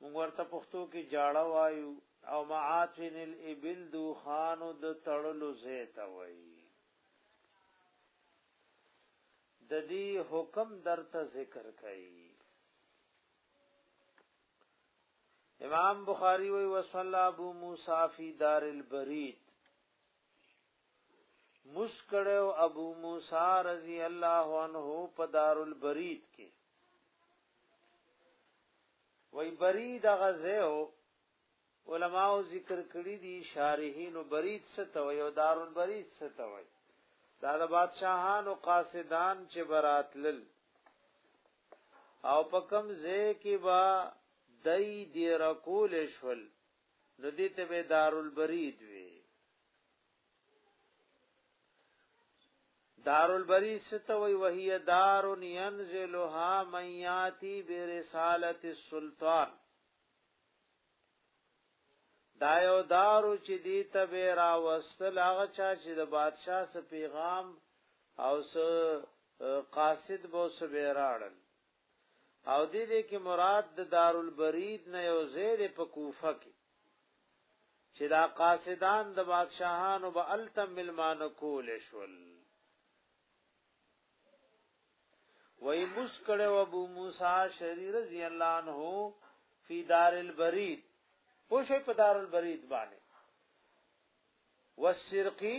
موږ ورته پښتو کې جاړه وایو او معاتن الابل دو خانو د تړلو زیت وایي د دې حکم درته ذکر کړي امام بخاری وی وصلی ابو موسی فی دار البرید مسکړو ابو موسی رضی الله عنه په دار البرید کې وای برید غزهو علماء ذکر کړی دي شارحین برید ستوي او دار البرید ستوي دا د بادشاہانو قاصدان چې براتلل او په کم ځای کې با دای دی رکول شول نو دې ته به دارالبرید وی دار البری ستوي وهي دار ينزلها من ياتي برساله السلطان دا یو دارو چې دی ته به را وستل هغه چا چې د بادشاہ سره پیغام او سره قاصد بو سره راړل او دې دې کې مراد د دارالبرید نه یو زیر په کوفه کې چې دا قاصدان د بادشاهانو به التم ملمان کول شول وای مسکړه ابو موسی شری رضی الله عنه فی دار البرید پوشه په دار البرید باندې والسرقی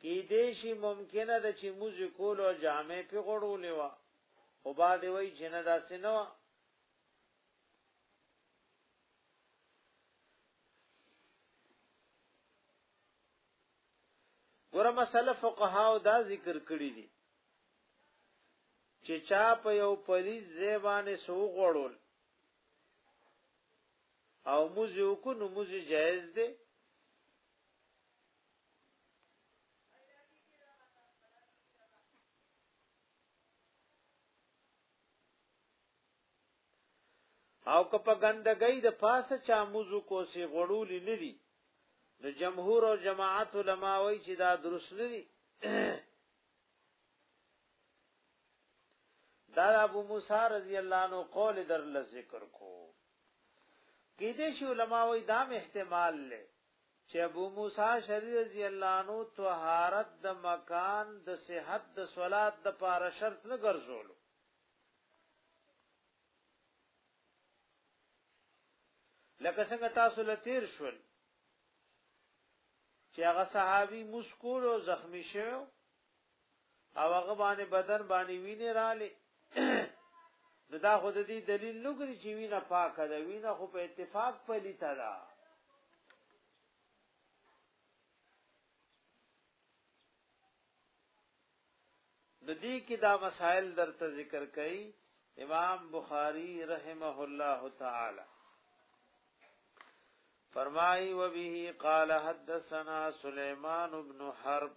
کی دیشی ممکنه ده چې موز کول او جامع پی غړولې وا او بعد وی چې نه داسې نه وا ګوره مسله فقها او دا ذکر کړی دي چې چا په یو پلیز زیبانه سو غړول او موزیو کو نو موزی جایز دی او که په ګندګۍ د پاسه چا موضوع کو سي غړولې نه دي د جمهور او جماعت علما وایي چې دا درست نه دي دا ابو موسی رضی الله عنه قول در ل ذکر کو کې دې شو علما وایي دا احتمال لري چې ابو موسی شری رضی الله عنه طهارت د مکان د صحت د صلات د پاره شرط نه ګرځولو لکه څنګه تاسو لتیر شول چې هغه صحابي مسکول او زخمی شو او هغه باندې بدن باندې وینې رااله نو دا خود دې دلیل نه کړی چې وینه پاکه ده وینه خو په اتفاق پلی تا ده د دې کې دا مسائل درته ذکر کړي امام بخاری رحمه الله تعالی فرمای و به قال حدثنا سليمان بن حرب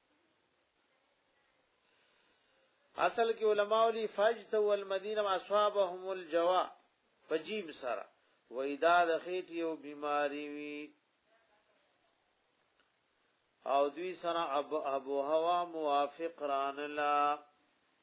اصل کې علما ولي فجت والمدینه اصحابهم الجوا فجیم سره و ادا د خېټي او بیماری وی او دوی سره ابو ابو هوا موافق ران لا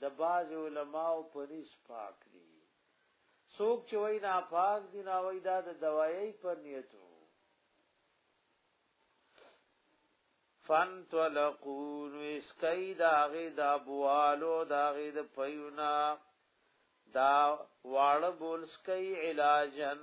د بعضو علماو په نیز پاک دي څوک چې وای ناپاک دي نه وای دا د دوایي په نیت وو فانطلقون اسکی داغی دا بوالو داغی دا پیونا دا واړه بولسکی علاجن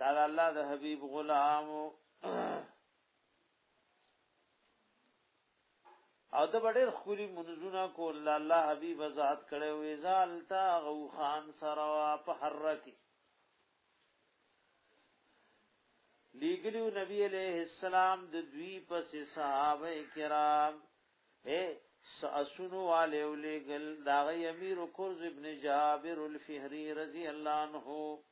دا الله د حبيب غلام او د بډیر خوري منځونه کول الله حبيب ذات کړي وې زالتا غو خان سره په حرکه لیګلیو نبی علیہ السلام د دوی پس صحابه کرام اے ساسونو والے ولګل دا غی امیر قرز ابن جابر الفهری رضی الله عنه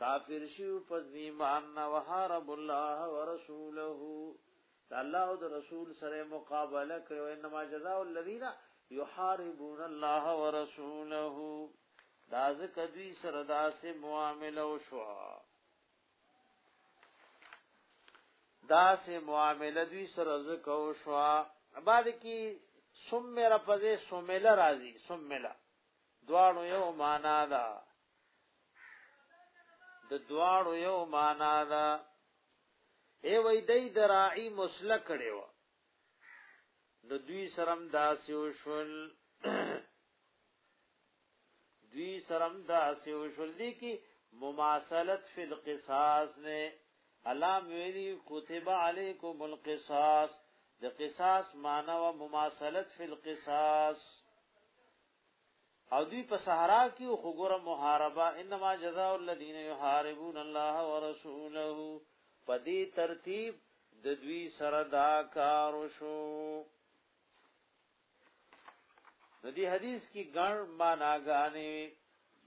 کافر شیو پس ایمان نه وحارب الله ورسوله دا الله او رسول سره مقابله کړو انما جزاء الذين يحاربون الله ورسوله دا ځکه دوی سره داسې معامله وشو داسې معامله دوی سره ځکه وشو بعد کې سمره پځه سمله راځي سمله دواړو یو معنا ده د دواړو یو معنا ده ای وای دای دراعی مسلک کړي و نو دوی سرم داسې وشول دوی سرم داسې وشول دي کی مماثلت فی القصاص نه الله ویلی کتب علیکم القصاص د قصاص معنی و مماثلت فی القصاص او دوی په صحرا کې خو ګوره محاربه انما جزاء الذين يحاربون الله ورسوله په دې ترتیب د دوی سره دا کار شو د دې حدیث کې ګڼ معناګانې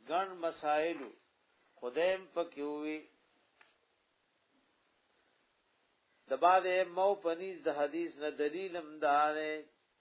ګڼ مسائل خدایم پکې وي د بعد مو پنیز د حدیث نه دلیل هم دارې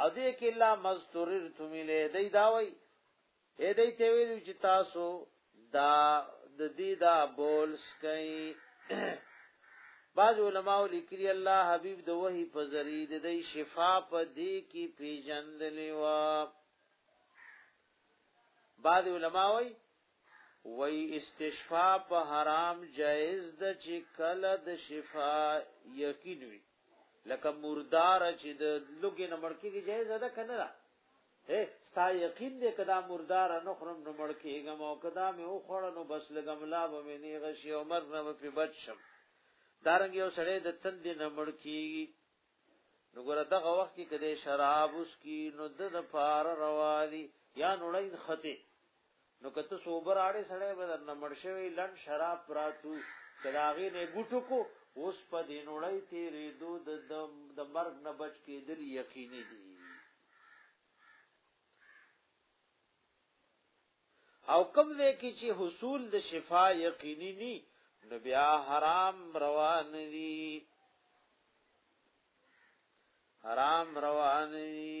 او دې کې لا مستورر تملې دای دا وای اې دای ته ویل چې تاسو دا د دې دا بول سکي بعض علماء لیکلي الله حبيب د وਹੀ په ذری د دې شفا په دې کې پیژندلې وا بعض علماء وای وای استشفاء په حرام جائز د چې کله د شفا یقین وي لکه مردار چې د لوګي نه مړکیږي جایز ده کنه دا اے ستا یقین دې کدا مردار نه خرم نه مړکیږي مو کدا مې او خړ نو بس لګم لا به مې نه غشي عمر نه په بچم دارنګ یو سړی د تند نه مړکیږي نو ګره دغه وخت کې کده شراب اوس کی نو د پار رواني یا نړین خته نو کته سوبر اړې سړې بدر نه مرشوي لن شراب پراتو کلاغي نه ګټو کو اوس په دینوړی تیرې دو د د مرګ نه بچ کې د یقیني دي او کوم دې کې چې حصول د شفا یقیني ني نو بیا حرام روان دي حرام روان دي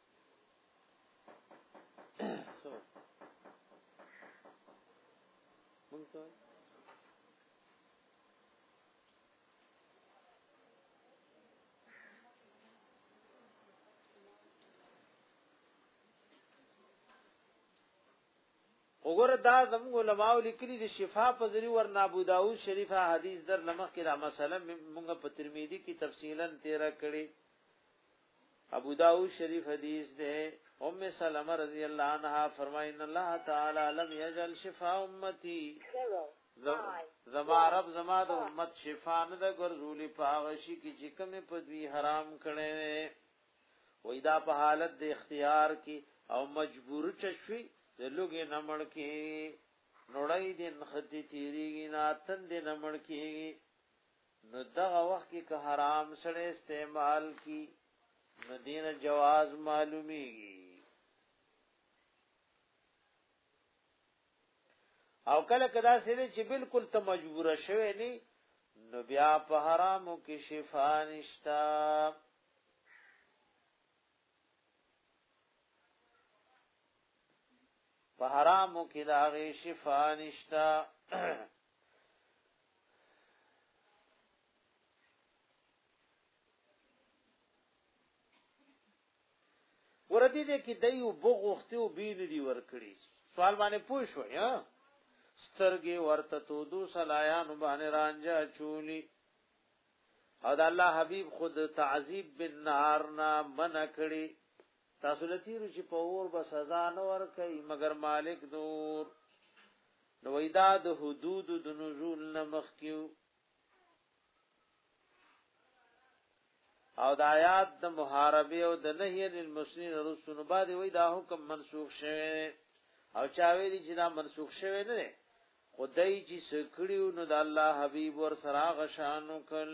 سو مونږ ته وګوره دا زموږ علماء لیکلي د شفا په ذریعہ ور ابو داوود شریفه حدیث در لمخ کې دا مسله موږ په ترمذی کې تفصیلا تیر کړی ابو داود شریف حدیث ده ام سلمہ رضی اللہ عنہا فرمائی ان اللہ تعالی لم یجل شفا امتی زما رب زما د امت شفا نه د ګرځولی پاغشی کی چې کوم په دوی حرام کړي وې دا په حالت د اختیار کی او مجبور چشوی د لوګي نمړ کی نوړی دین ختی تیریږي نه تند نمړ کی نو دغه وخت کې که حرام سره استعمال کی نو دین جواز معلومیږي او کله کدا سره چې بالکل ته مجبور شوی نه نو بیا په حرامو کې شفا نشتا په حرامو کې دا غي شفا نشتا ګور دې دې کې دایو بغوخته او بین دی ورکړي سوال باندې پوه شو یا سترګې ورته تو دو سلایان باندې رانجا چولی او د الله حبیب خود تعذیب بالنار نا من کړي تاسو له تیرو چې په اور به سزا نه ورکوي مګر مالک دور نو ایدا د حدود د نزول نه مخکیو او د آیات د محاربه او د نهی عن المسلمین رسول بعد وی دا حکم منسوخ شوه او چا ویلی چې دا منسوخ شوه نه خدای چې سکړیو نو د الله حبیب ور سره غشانو کل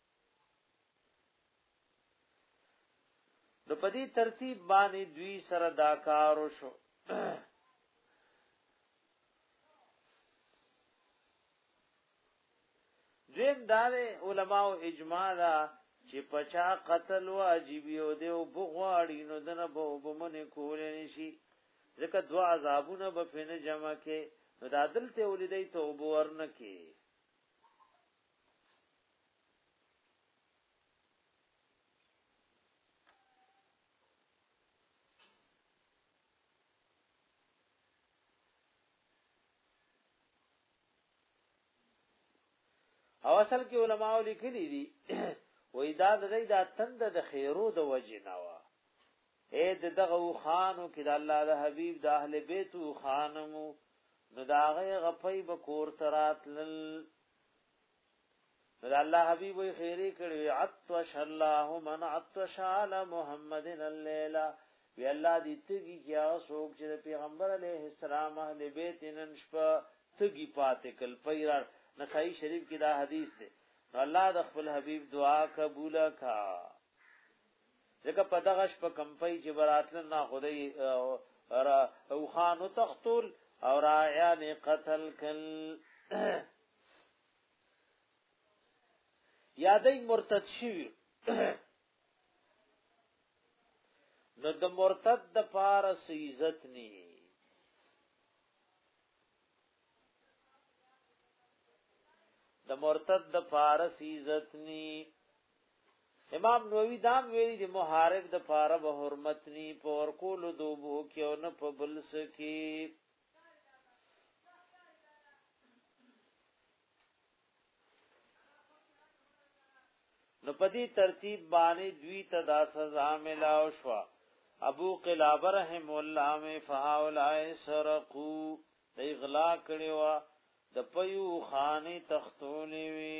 نو په دې ترتیب باندې دوی سره دا کار وشو دویم دا دی علما او اجماع دا چې پچا قتل واجب یو دی او بغواړي نو دنه به وبمنه کول نشي ځکه دوا عذابونه به فن جمع کې نو دا دلته ولیدای توبه ورنکه او اصل کې علما لیکلي دي وای دا د دې دا تند د خیرو د وجه نه وا اے د دغه خانو کې د الله د حبیب د اهل بیت خانمو نو دا غي غفای به کور تراتل نو الله حبيب وي خيري کړي عطش الله من عطش على محمد الليله وی الله دې تګي کیا سوک چې پیغمبر علیه السلام اهل بیت نن شپه تګي پاتې کل پیرار نسائی شریف کې دا حدیث دی نو الله د خپل حبیب دعا قبول کا ځکه په دغه شپه کمپۍ چې براتل نه خدای را او خانو تختول او راعیان قتل کل یادې مرتد شي نو د مرتد د پاره سې عزت ني د مرتد د پاره سې عزت ني امام نووي دا ویلي د محارب د پاره به حرمت ني په ورکول دوبو کې او نه په بل سکی نو په دې ترتیب باندې دوی ته دا سزا ملاو شو ابو قلابه رحم الله می فهاولای سرقو دی غلا کړي وا د پيو خاني تختولې وي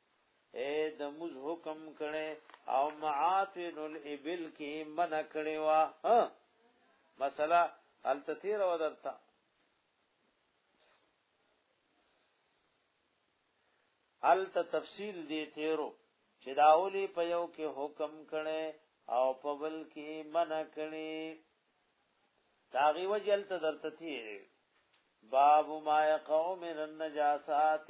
اے د مز حکم کړي او معاتن الابل کی من کړي وا ها مثلا التثیر و درتا الت تفصیل دی تیرو چې داولی په یو کې حکم کړي او په بل کې من کړي داغي وجل ته درته تیر باب ما يقوم من النجاسات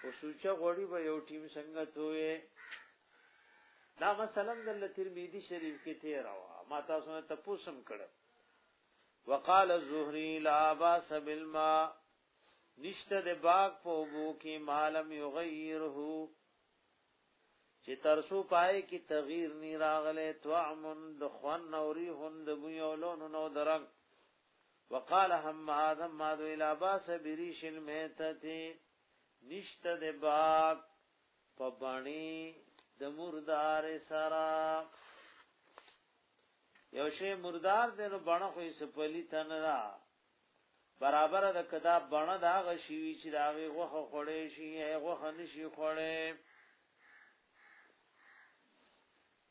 په سوچه غوړي به یو ټیم څنګه توې دا مثلا د ترمذی شریف کې تیر وا ما تاسو نه تپوسم کړه وقال الزهري لا باس بالماء نشته د باغ په وبو کې مالم یغیره چې ترسو پای کې تغییر نی راغله طعم د خوان نوري هند بو یولون نو درنګ وقال حماد حماد الى باس بريش الميتتي نشته د باک په بڼي د مردار سرا یو شی مردار دی نو بڼه خو یې سپلی تن را برابر د کدا بڼه دا غشي وی چې دا غي غوخه خړې شي غوخه نشي خړې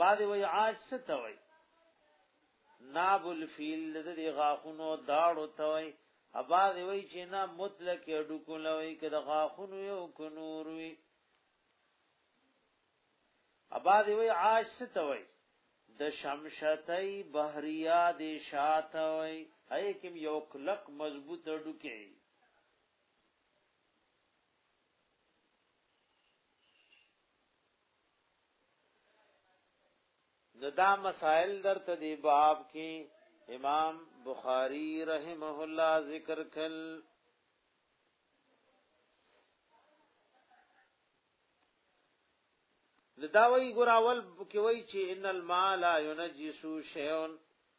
بعد وی عاج ستوي ناب الفیل د دې غاخونو داړو توي ابا دی وی چې نه مطلق اډو کولوي کده غاخونو یو کنور وی ابا دی وی عاج ستوي د شمشتای بحریا د شاتوي هي کوم یو کلک مضبوط اډو کې نو دا مسائل در ته دی باب کې امام بخاری رحمه الله ذکر کړل لداوی ګراول کې وای چې ان المال ينجس شيء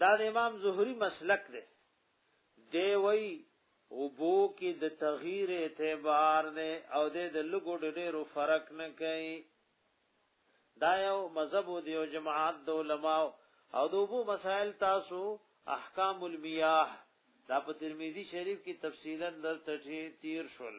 دا د امام زهري مسلک دی دی وای او بو کې د تغییر اعتبار نه او د لګو ډېرو فرق نه کوي دا یو مذهب دی او جماعت د علما او د بو مسائل تاسو احکام المیاه دا په ترمذی شریف کې تفصیلا درته تیر شول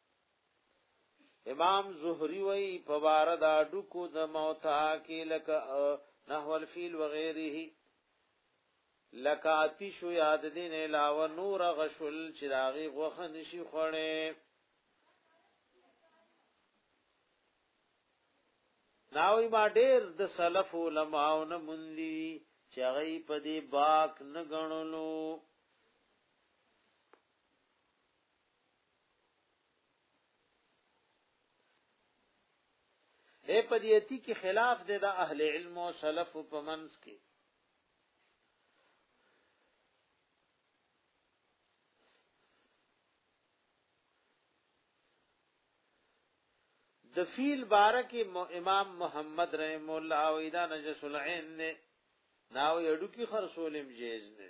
امام زهری وی په بار د ډکو د موتا کې لکه نحو الفیل وغیره لکه آتیش یاد دین علاوه نور غشل چې داغي غوخه نشي خوړې ناوی ما ډیر د سلف علماو نه مندي چې هغه په دې باک نه غنلو اے پدیتی کی خلاف دے دا اہل علم و سلف و پمنس کی د فیل بارک امام محمد رحم الله او اذا نجس العين نه ناو یډو کی خرصولم جیز نه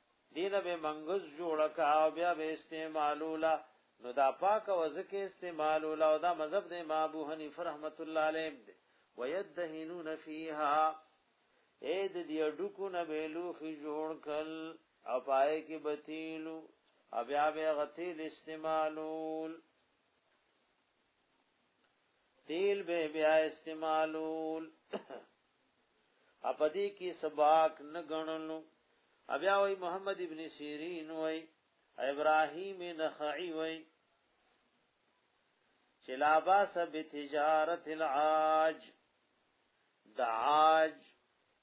دینه به منګز جوړ کا او بیا به استعمالولا نو دا پاک او ذکر استعمالولا او دا مذهب د امام ابو حنیفه رحمت الله علیه دی ويدهنون فیها اې د دې ډکو نه به لوخي جوړ کل او پای کې بتیلو او بیا به غتیل استعمالول تیل به بیا استعمالول اپدی کی سباق نه غنلو بیا وای محمد ابن سیرین وای ابراهیم نخعی وای چې لا باس به تجارت العاج د عاج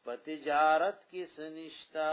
په تجارت کې سنشتا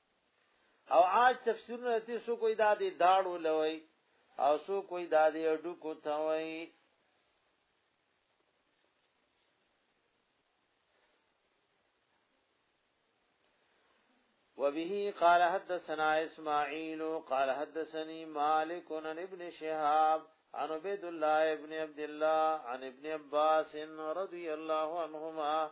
او آج تفسیرونه ته سو کوئی دا دی داړو لوي او سو کوئی دا دی اډو کو ته وای وبه قال حدثنا اسماعيل قال حدثني مالك عن ابن شهاب عن عبد الله ابن عبد الله عن ابن عباس رضي الله عنهما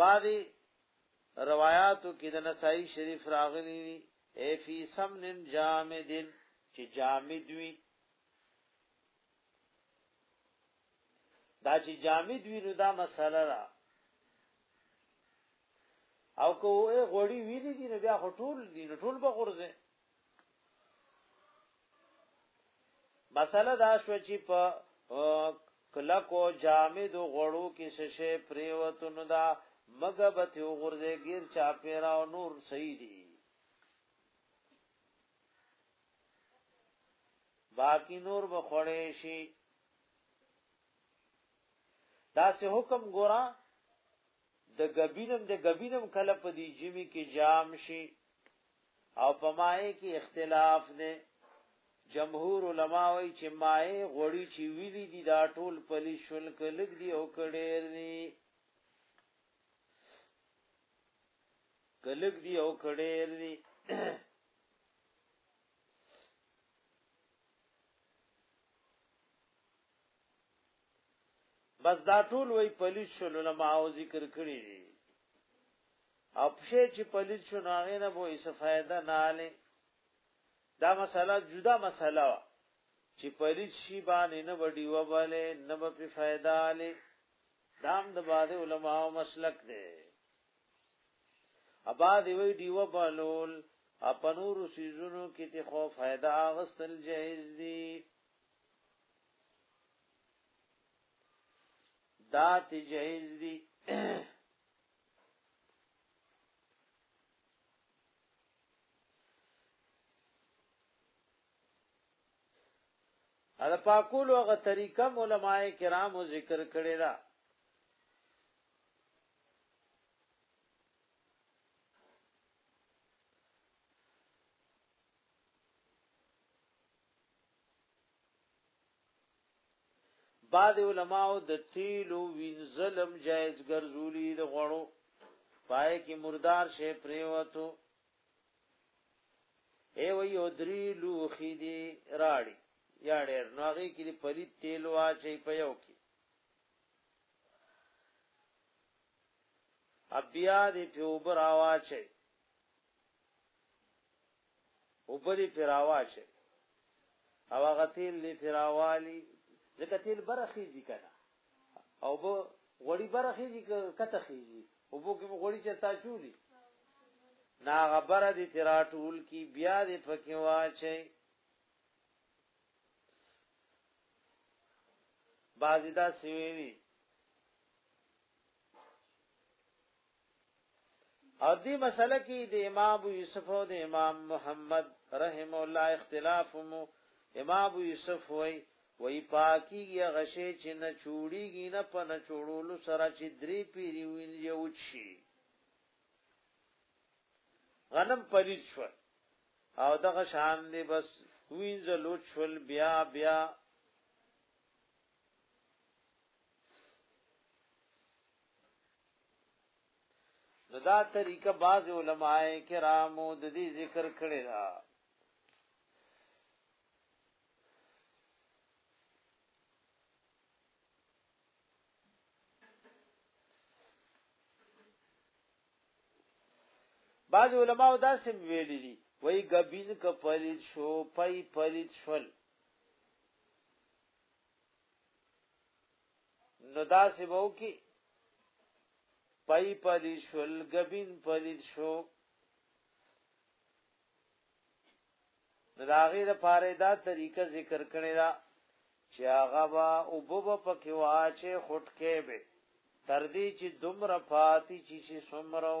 بعضی روایاتو کې د نسائی شریف راغلی دی ای فی سمن جامد چې جامد وی دا چې جامد وی نو دا مسله را او کو غوړی وی دی نو بیا ټول دی نو ټول به غرزه مسله دا شو چې په کلکو جامد غړو کې ششه پریوتون دا مګه به ته غرزه غیر چا پیرا او نور صحیح دي باقی نور به خړې شي دا سه حکم ګورا د غبینم د غبینم کله په دی جمی کې جام شي او په مایع کې اختلاف دی جمهور علما وایي چې مایع غوړي چې ویلي دي دا ټول پلی شول کلک دي او کډیر دي کلک دي او کډیر دي بس دا ټول وای پلیس شول علماء ذکر کړی دي او پښې چې پلیت شو نو هغه نه به یې څه فائدہ نه اله دا مسله جدا مسله وا چې پلیت شي باندې نه وډي وباله نه به په فائدہ اله دام د باده علماء او مسلک دی ابا دی وی دیو بالول اپنور سیزونو کې ته خو فائدہ اغستل جایز دی دا تی جایز دی دا پاکولو هغه طریقه علماء کرامو ذکر کړی دا بعض علماو د تیلو وینځلم جایز ګرځولي د غړو پای کې مردار شي پریوتو ای وی او درې لوخي دی راړي یا ډېر نو هغه کې دی پلی تیل واچي په یو کې بیا دی په اوبر واچي اوبه دې پرې راواچوي او هغه تیل دې پرې راوالي ځکه تیل بره خېږي که نه او به غوړي بره خېږي که کته خېږي اوبو کې به غوړي چېرته اچولي نه هغه بره دې پرې راټول کړي بیا دې پکې واچوي بعضې داسې ویلي او دې مسله کې د امام ابو یوسف او د امام محمد رحم الله اختلاف مو امام ابو یوسف وای وای پاکی یا غشې چې نه چوړیږي نه په نه چوړولو سره چې درې پیری وین یو چی غنم پلیت شو او دغه شان دی بس وینځلو چول بیا بیا نو دا طریقه بعض علماء کرامو د دې ذکر کړی دا بعض علماء دا سم ویلي دي وای غبین ک پلیت شو پای پلیت شول نو دا سی بو کی پای پدی شول غبین پدی شو نو دا غیر پاره دا طریقه ذکر کړی دا چې هغه با او بوب پکې واچې خټ کې به تر دې چې دومره پاتې چې چې سمرو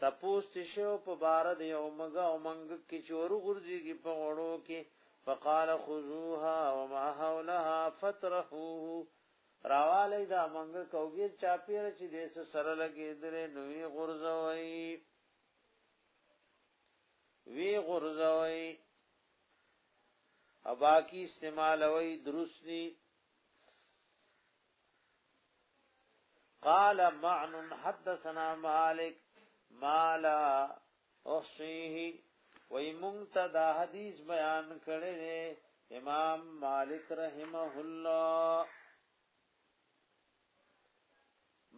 تپوس چې شو په بار د یو مګ او منګ کې چور غورځيږي په غړو کې فقال خذوها وما حولها فترحوه راواله دا منګ کوګي چاپیر چې دې سره لګې درې نوې غورځوي وی غورځوي او باقی استعمالوي درسني قال معن حدثنا مالک مالا احصیه وی مونتا دا حدیث بیان کړی دی امام مالک رحمه الله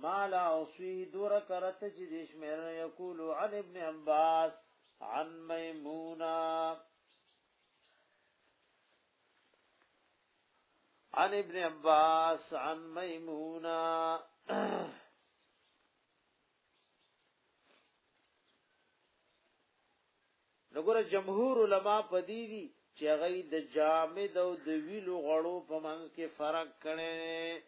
مالا احصیه دور کرت چې دشمیر یقول عن ابن عباس عن میمونه عن ابن عباس عن ميمونة نګور جمهور علما پدی دي چې هغه د جامد او د ویلو غړو په منځ کې فرق کړي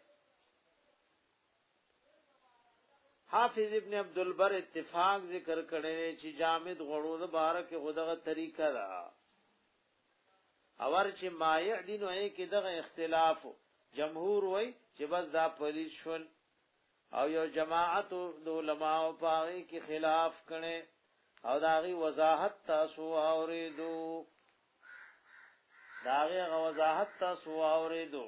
حافظ ابن عبد البر اتفاق ذکر کړي چې جامد غړو د بارکه خدغه طریقه ده اور چې مایع دي نو یې کې دغه اختلاف جمهور وای چې بس دا پلیس شول او یو جماعت د علماو پاغي کې خلاف کړي او داغي وضاحت تاسو اوریدو داغي وضاحت تاسو اوریدو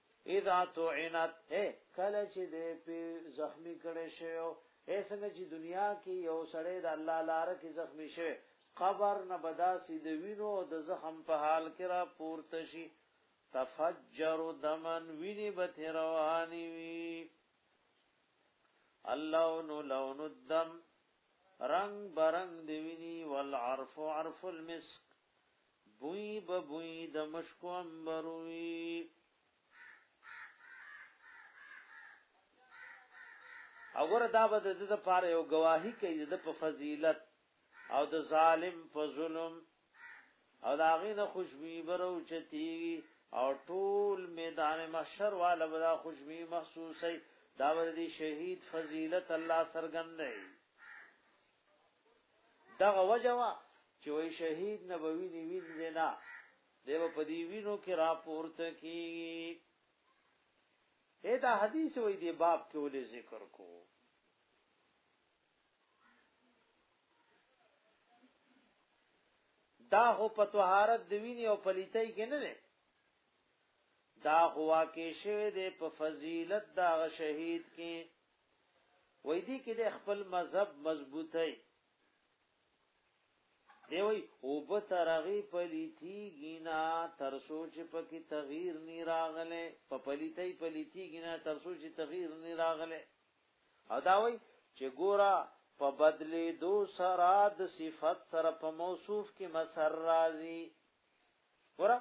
اذا طعنت اے کله چې دې په زخمی کړي شو اے څنګه چې دنیا کې یو سړی د الله لار کې زخمی شوی قبر نه بدا سي د وینو د زخم په حال کې را پورته شي تفجر دمن ویني به رواني وي اللون لون الدم رنگ برنگ دی ویني والعرف عرف المسك بوی به بوی د مشکو عنبرو وي اور دا به د د پاره یو گواهی کوي د په فضیلت او د ظالم په ظلم او دا غینه خوشبوئی برو چتی او ټول میدان محشر والا بلا خوشبوئی محسوسی دا ور دي شهید فضیلت الله سرګندای دغه وجه وا چې وای شهید نه به ویني وینځي نه دی به په دې وینو کې راپورته کیږي اې دا حدیث وای دی باب کې ولې ذکر کو دا هو په طهارت د ویني او پلیتۍ کې نه نه دا هوا کې شوه د په فضیلت دا شهید کې وای دی کې د خپل مذهب مضبوطی دی وای او په ترغی پلیتی گینا تر سوچ پکې تغییر نی راغله په پلیتی پلیتی گینا تر سوچ تغییر نی راغله او دا وای چې ګورا په بدلی دو سرا د صفت سره په موصوف کې مسر راځي ګورا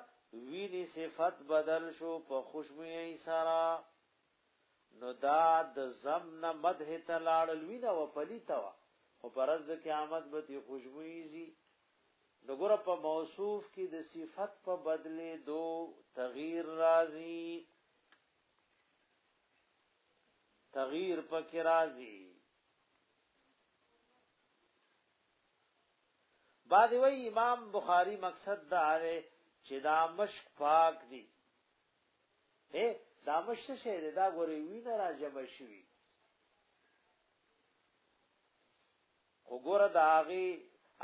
ویني صفت بدل شو په خوشبوئی سره نو دا د زم نه مدح ته لاړل وینه و پلیته وا خو پرز د قیامت به تی خوشبویزی نو ګره په موصوف کې د صفت په بدله دو تغییر راځي تغییر پکې راځي بعد وی امام بخاری مقصد دا دی چې دا مشک پاک دی اے دا مشته شه دا غوري وینه را جمع شوی خو ګوره دا هغه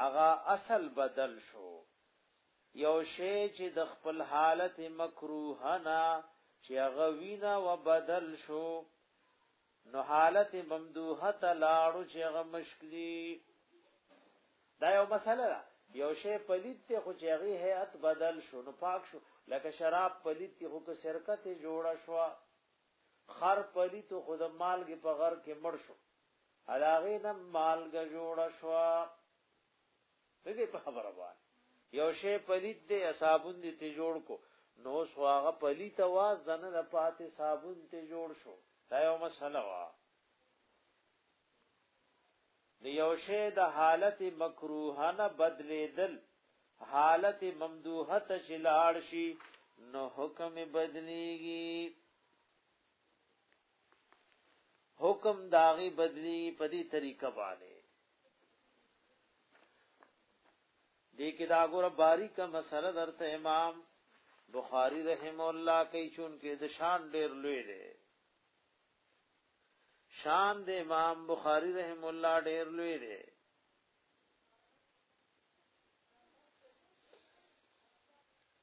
هغه اصل بدل شو یو شی چې د خپل حالت مکروه نه چې هغه وینا و بدل شو نو حالت ممدوحه ته لاړو چې هغه مشکلی دا یو مسله ده یو شی پلیت ته خو چې هغه هيئت بدل شو نو پاک شو لکه شراب پلیت ته خو که سرکه ته جوړه شو خر پلیت خو د مالګې په غر کې مړ شو علاغه نه مالګه جوړه شو نه دی په خبره باندې یو شی پلیت دی صابون دې ته جوړ کو نو سو هغه پلیت واز دنه د پاتې صابون ته جوړ شو دا یو مسله وا د یو شی د حالت مکروه نه بدلیدل حالت ممدوحه ته شلاړ شي نو حکم بدلیږي حکم داغي بدلی په دې طریقه باندې دې کې دا ګور باریک مسله درته امام بخاری رحم الله کوي چون کې د شان ډېر لوی دی شان د امام بخاری رحم الله ډېر لوی دی